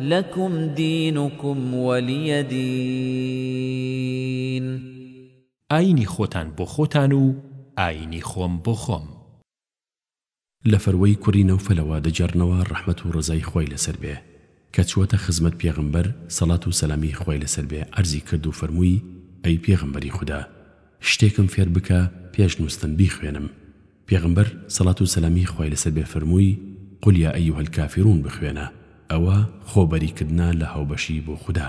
لەکم دینکم وەلی دین. ئاینی خۆتان بۆ خۆتان و ئاینی خۆم بۆ خۆم. لە فەروەی کوڕی نەوفەلەوە دەگێڕنەوە ڕەحمەت و ڕەزای خوای لەسەر بێ کە چووەتە خزمەت پێغەمبەر سەڵات و سەلامی خوای لەسەر بێ عەرزی کرد و فەرمووی، ئەی پێغەمبەری خودا شتێکم فێر بکە پێش نووستن بیخوێنم، پێغەمبەر، سەڵات و سەلامی خوای لەسەر بێ فەرمووی، قل یا ایها الکافرون بخوێنە، ئەوە خۆ بەری کردنە لە هاوبەشی بۆ خودا.